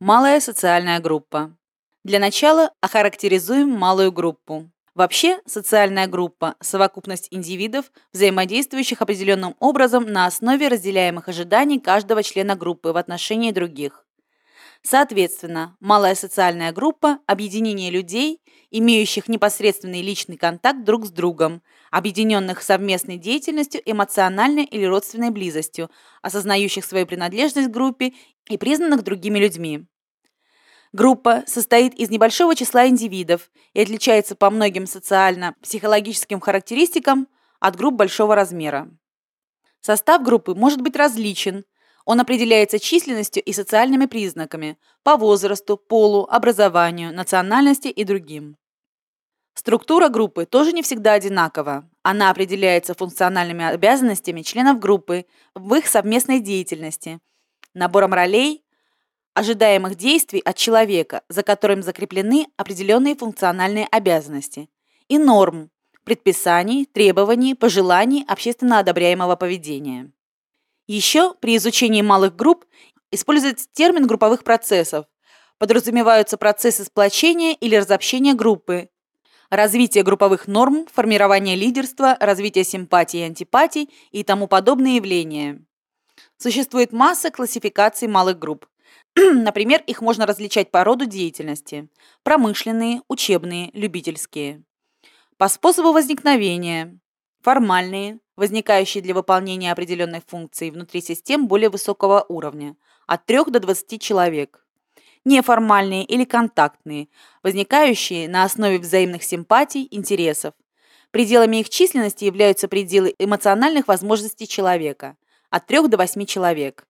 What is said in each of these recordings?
Малая социальная группа. Для начала охарактеризуем малую группу. Вообще, социальная группа – совокупность индивидов, взаимодействующих определенным образом на основе разделяемых ожиданий каждого члена группы в отношении других. Соответственно, малая социальная группа – объединение людей, имеющих непосредственный личный контакт друг с другом, объединенных совместной деятельностью, эмоциональной или родственной близостью, осознающих свою принадлежность к группе и признанных другими людьми. Группа состоит из небольшого числа индивидов и отличается по многим социально-психологическим характеристикам от групп большого размера. Состав группы может быть различен. Он определяется численностью и социальными признаками по возрасту, полу, образованию, национальности и другим. Структура группы тоже не всегда одинакова. Она определяется функциональными обязанностями членов группы в их совместной деятельности, набором ролей, ожидаемых действий от человека, за которым закреплены определенные функциональные обязанности, и норм, предписаний, требований, пожеланий общественно одобряемого поведения. Еще при изучении малых групп используется термин групповых процессов. Подразумеваются процессы сплочения или разобщения группы, развитие групповых норм, формирование лидерства, развитие симпатий и антипатий и тому подобные явления. Существует масса классификаций малых групп. Например, их можно различать по роду деятельности – промышленные, учебные, любительские. По способу возникновения – формальные, возникающие для выполнения определенной функции внутри систем более высокого уровня – от 3 до 20 человек неформальные или контактные, возникающие на основе взаимных симпатий, интересов. Пределами их численности являются пределы эмоциональных возможностей человека – от 3 до 8 человек.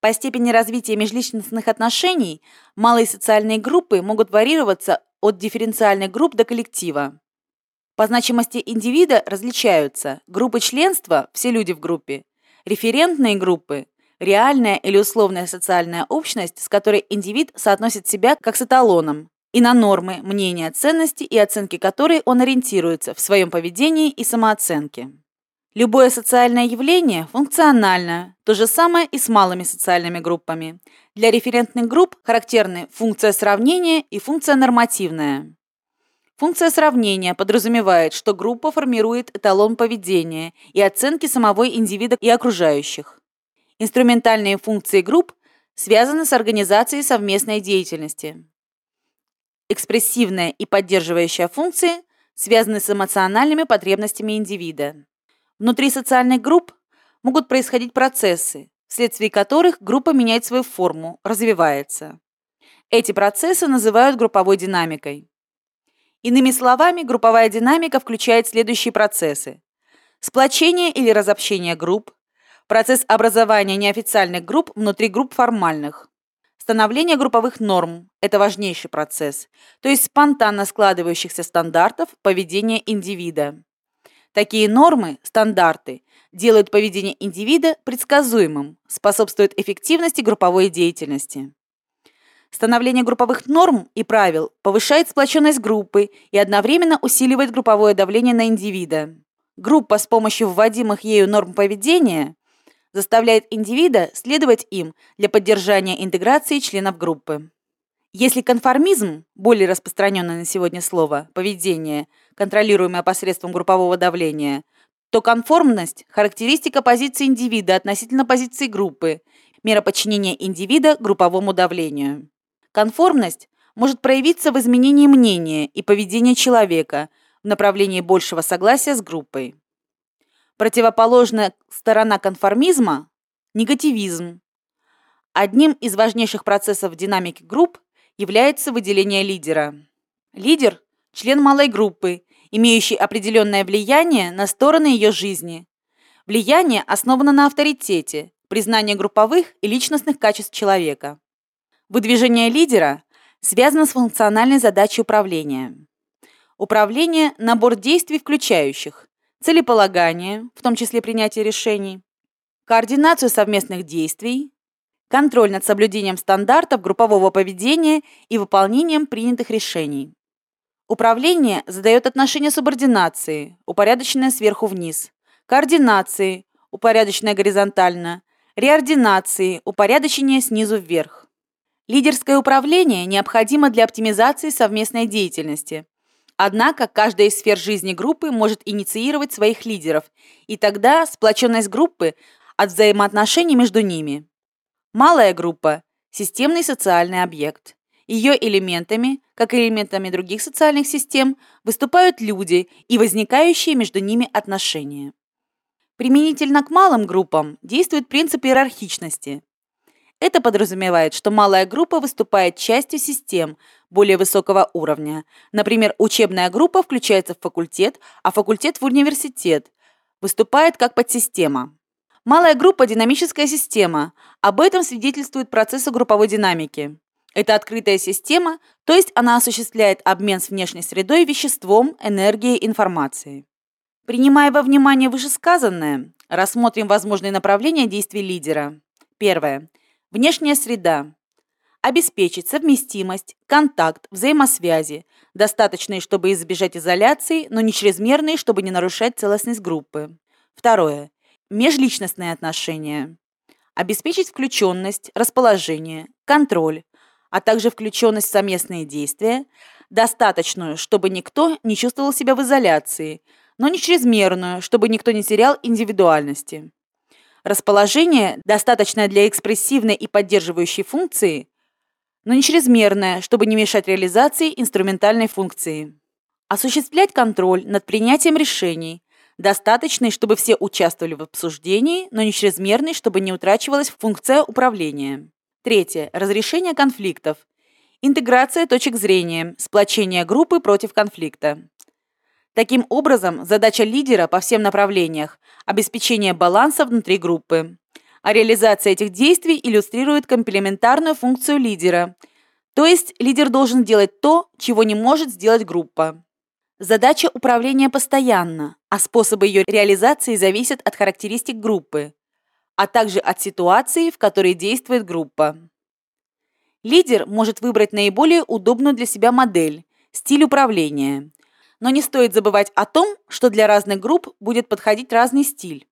По степени развития межличностных отношений малые социальные группы могут варьироваться от дифференциальных групп до коллектива. По значимости индивида различаются группы членства – все люди в группе, референтные группы реальная или условная социальная общность, с которой индивид соотносит себя как с эталоном, и на нормы, мнения, ценности и оценки которой он ориентируется в своем поведении и самооценке. Любое социальное явление функционально, то же самое и с малыми социальными группами. Для референтных групп характерны функция сравнения и функция нормативная. Функция сравнения подразумевает, что группа формирует эталон поведения и оценки самого индивида и окружающих. Инструментальные функции групп связаны с организацией совместной деятельности. Экспрессивная и поддерживающая функции связаны с эмоциональными потребностями индивида. Внутри социальных групп могут происходить процессы, вследствие которых группа меняет свою форму, развивается. Эти процессы называют групповой динамикой. Иными словами, групповая динамика включает следующие процессы. Сплочение или разобщение групп, Процесс образования неофициальных групп внутри групп формальных. Становление групповых норм – это важнейший процесс, то есть спонтанно складывающихся стандартов поведения индивида. Такие нормы, стандарты, делают поведение индивида предсказуемым, способствуют эффективности групповой деятельности. Становление групповых норм и правил повышает сплоченность группы и одновременно усиливает групповое давление на индивида. Группа с помощью вводимых ею норм поведения заставляет индивида следовать им для поддержания интеграции членов группы. Если конформизм, более распространенное на сегодня слово, поведение, контролируемое посредством группового давления, то конформность – характеристика позиции индивида относительно позиции группы, мера подчинения индивида групповому давлению. Конформность может проявиться в изменении мнения и поведения человека в направлении большего согласия с группой. Противоположная сторона конформизма – негативизм. Одним из важнейших процессов динамики групп является выделение лидера. Лидер – член малой группы, имеющий определенное влияние на стороны ее жизни. Влияние основано на авторитете, признании групповых и личностных качеств человека. Выдвижение лидера связано с функциональной задачей управления. Управление – набор действий, включающих целеполагание, в том числе принятие решений, координацию совместных действий, контроль над соблюдением стандартов группового поведения и выполнением принятых решений. Управление задает отношение субординации, упорядоченное сверху вниз, координации, упорядоченное горизонтально, реординации, упорядочение снизу вверх. Лидерское управление необходимо для оптимизации совместной деятельности. Однако каждая из сфер жизни группы может инициировать своих лидеров, и тогда сплоченность группы от взаимоотношений между ними. Малая группа – системный социальный объект. Ее элементами, как и элементами других социальных систем, выступают люди и возникающие между ними отношения. Применительно к малым группам действует принцип иерархичности. Это подразумевает, что малая группа выступает частью систем более высокого уровня. Например, учебная группа включается в факультет, а факультет в университет. Выступает как подсистема. Малая группа – динамическая система. Об этом свидетельствуют процессы групповой динамики. Это открытая система, то есть она осуществляет обмен с внешней средой веществом, энергией, информацией. Принимая во внимание вышесказанное, рассмотрим возможные направления действий лидера. Первое. Внешняя среда. Обеспечить совместимость, контакт, взаимосвязи, достаточные, чтобы избежать изоляции, но не чрезмерные, чтобы не нарушать целостность группы. Второе. Межличностные отношения. Обеспечить включенность, расположение, контроль, а также включенность в совместные действия, достаточную, чтобы никто не чувствовал себя в изоляции, но не чрезмерную, чтобы никто не терял индивидуальности. Расположение, достаточное для экспрессивной и поддерживающей функции, но не чрезмерное, чтобы не мешать реализации инструментальной функции. Осуществлять контроль над принятием решений, достаточный, чтобы все участвовали в обсуждении, но не чрезмерный, чтобы не утрачивалась функция управления. Третье. Разрешение конфликтов. Интеграция точек зрения, сплочение группы против конфликта. Таким образом, задача лидера по всем направлениях – обеспечение баланса внутри группы. А реализация этих действий иллюстрирует комплементарную функцию лидера, то есть лидер должен делать то, чего не может сделать группа. Задача управления постоянна, а способы ее реализации зависят от характеристик группы, а также от ситуации, в которой действует группа. Лидер может выбрать наиболее удобную для себя модель, стиль управления – но не стоит забывать о том, что для разных групп будет подходить разный стиль.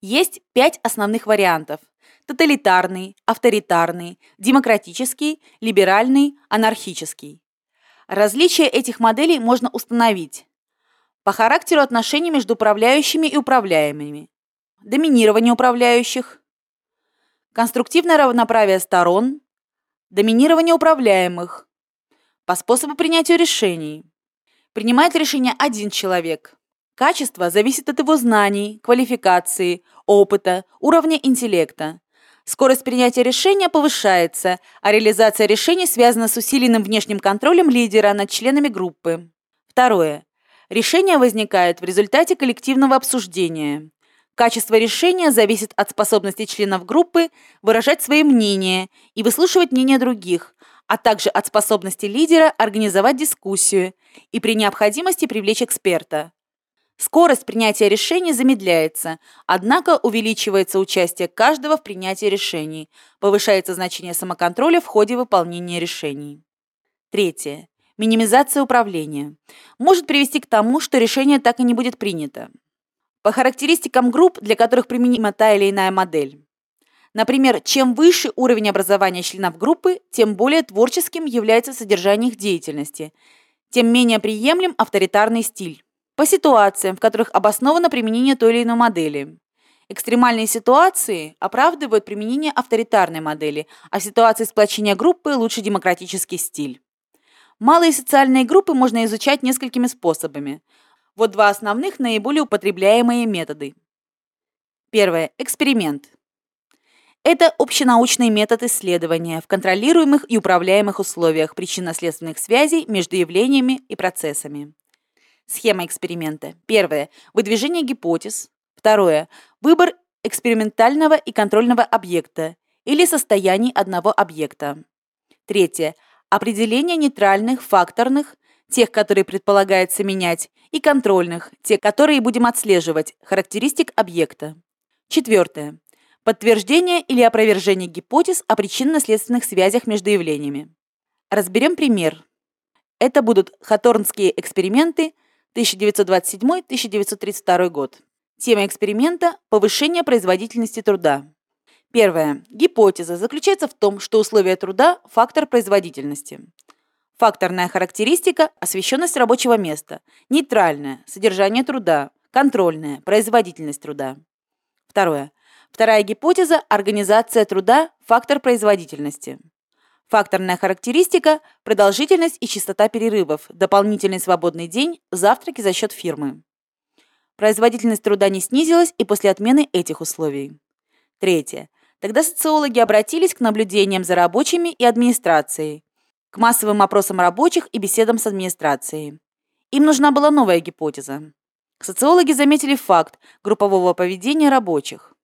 Есть пять основных вариантов. Тоталитарный, авторитарный, демократический, либеральный, анархический. Различия этих моделей можно установить по характеру отношений между управляющими и управляемыми, доминирование управляющих, конструктивное равноправие сторон, доминирование управляемых, по способу принятия решений, Принимает решение один человек. Качество зависит от его знаний, квалификации, опыта, уровня интеллекта. Скорость принятия решения повышается, а реализация решений связана с усиленным внешним контролем лидера над членами группы. Второе. Решение возникает в результате коллективного обсуждения. Качество решения зависит от способности членов группы выражать свои мнения и выслушивать мнения других, а также от способности лидера организовать дискуссию и при необходимости привлечь эксперта. Скорость принятия решений замедляется, однако увеличивается участие каждого в принятии решений, повышается значение самоконтроля в ходе выполнения решений. Третье. Минимизация управления. Может привести к тому, что решение так и не будет принято. По характеристикам групп, для которых применима та или иная модель. Например, чем выше уровень образования членов группы, тем более творческим является содержание их деятельности, тем менее приемлем авторитарный стиль. По ситуациям, в которых обосновано применение той или иной модели. Экстремальные ситуации оправдывают применение авторитарной модели, а ситуации сплочения группы лучше демократический стиль. Малые социальные группы можно изучать несколькими способами. Вот два основных наиболее употребляемые методы. Первое. Эксперимент. Это общенаучный метод исследования в контролируемых и управляемых условиях причинно-следственных связей между явлениями и процессами. Схема эксперимента. Первое. Выдвижение гипотез. Второе. Выбор экспериментального и контрольного объекта или состояний одного объекта. Третье. Определение нейтральных, факторных, тех, которые предполагается менять, и контрольных, те, которые будем отслеживать, характеристик объекта. Четвертое. Подтверждение или опровержение гипотез о причинно-следственных связях между явлениями. Разберем пример. Это будут Хаторнские эксперименты 1927-1932 год. Тема эксперимента – повышение производительности труда. Первое. Гипотеза заключается в том, что условия труда – фактор производительности. Факторная характеристика – освещенность рабочего места. Нейтральная – содержание труда. Контрольная – производительность труда. Второе. Вторая гипотеза – организация труда – фактор производительности. Факторная характеристика – продолжительность и частота перерывов, дополнительный свободный день, завтраки за счет фирмы. Производительность труда не снизилась и после отмены этих условий. Третье. Тогда социологи обратились к наблюдениям за рабочими и администрацией, к массовым опросам рабочих и беседам с администрацией. Им нужна была новая гипотеза. Социологи заметили факт группового поведения рабочих.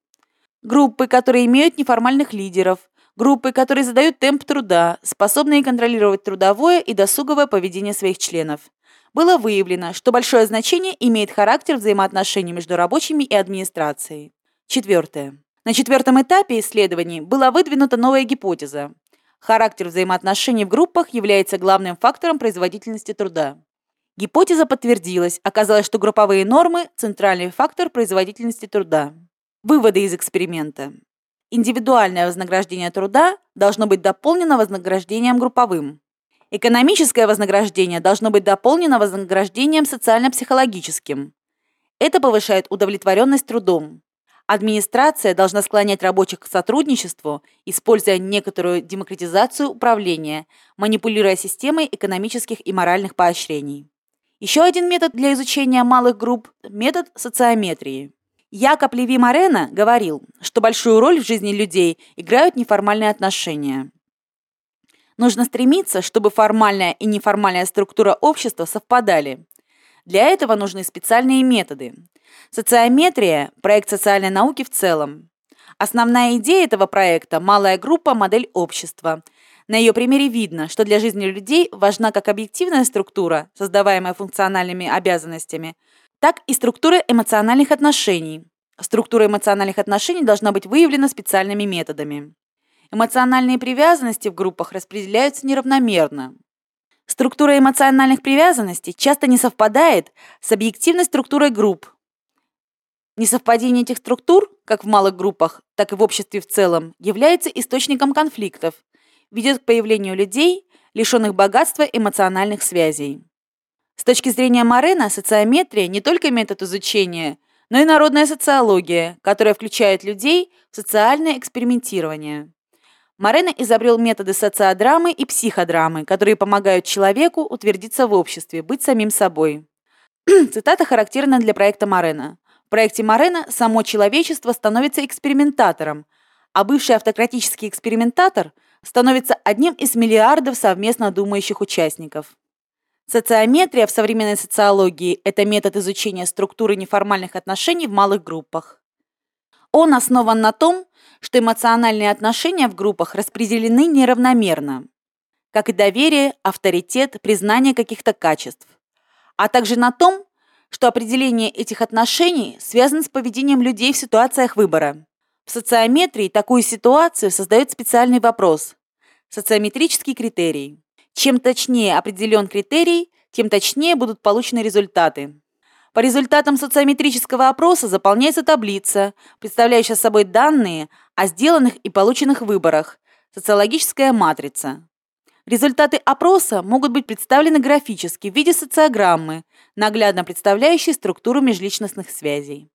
Группы, которые имеют неформальных лидеров, группы, которые задают темп труда, способные контролировать трудовое и досуговое поведение своих членов. Было выявлено, что большое значение имеет характер взаимоотношений между рабочими и администрацией. Четвертое. На четвертом этапе исследований была выдвинута новая гипотеза. Характер взаимоотношений в группах является главным фактором производительности труда. Гипотеза подтвердилась, оказалось, что групповые нормы – центральный фактор производительности труда. Выводы из эксперимента. Индивидуальное вознаграждение труда должно быть дополнено вознаграждением групповым. Экономическое вознаграждение должно быть дополнено вознаграждением социально-психологическим. Это повышает удовлетворенность трудом. Администрация должна склонять рабочих к сотрудничеству, используя некоторую демократизацию управления, манипулируя системой экономических и моральных поощрений. Еще один метод для изучения малых групп – метод социометрии. Якоб Леви Морено говорил, что большую роль в жизни людей играют неформальные отношения. Нужно стремиться, чтобы формальная и неформальная структура общества совпадали. Для этого нужны специальные методы. Социометрия – проект социальной науки в целом. Основная идея этого проекта – малая группа, модель общества. На ее примере видно, что для жизни людей важна как объективная структура, создаваемая функциональными обязанностями, так и структура эмоциональных отношений. Структура эмоциональных отношений должна быть выявлена специальными методами. Эмоциональные привязанности в группах распределяются неравномерно. Структура эмоциональных привязанностей часто не совпадает с объективной структурой групп. Несовпадение этих структур, как в малых группах, так и в обществе в целом, является источником конфликтов, ведет к появлению людей, лишенных богатства эмоциональных связей. С точки зрения Морена, социометрия не только метод изучения, но и народная социология, которая включает людей в социальное экспериментирование. Морено изобрел методы социодрамы и психодрамы, которые помогают человеку утвердиться в обществе, быть самим собой. Цитата характерна для проекта Морена. В проекте Морена само человечество становится экспериментатором, а бывший автократический экспериментатор становится одним из миллиардов совместно думающих участников. Социометрия в современной социологии – это метод изучения структуры неформальных отношений в малых группах. Он основан на том, что эмоциональные отношения в группах распределены неравномерно, как и доверие, авторитет, признание каких-то качеств, а также на том, что определение этих отношений связано с поведением людей в ситуациях выбора. В социометрии такую ситуацию создает специальный вопрос – социометрический критерий. Чем точнее определен критерий, тем точнее будут получены результаты. По результатам социометрического опроса заполняется таблица, представляющая собой данные о сделанных и полученных выборах, социологическая матрица. Результаты опроса могут быть представлены графически в виде социограммы, наглядно представляющей структуру межличностных связей.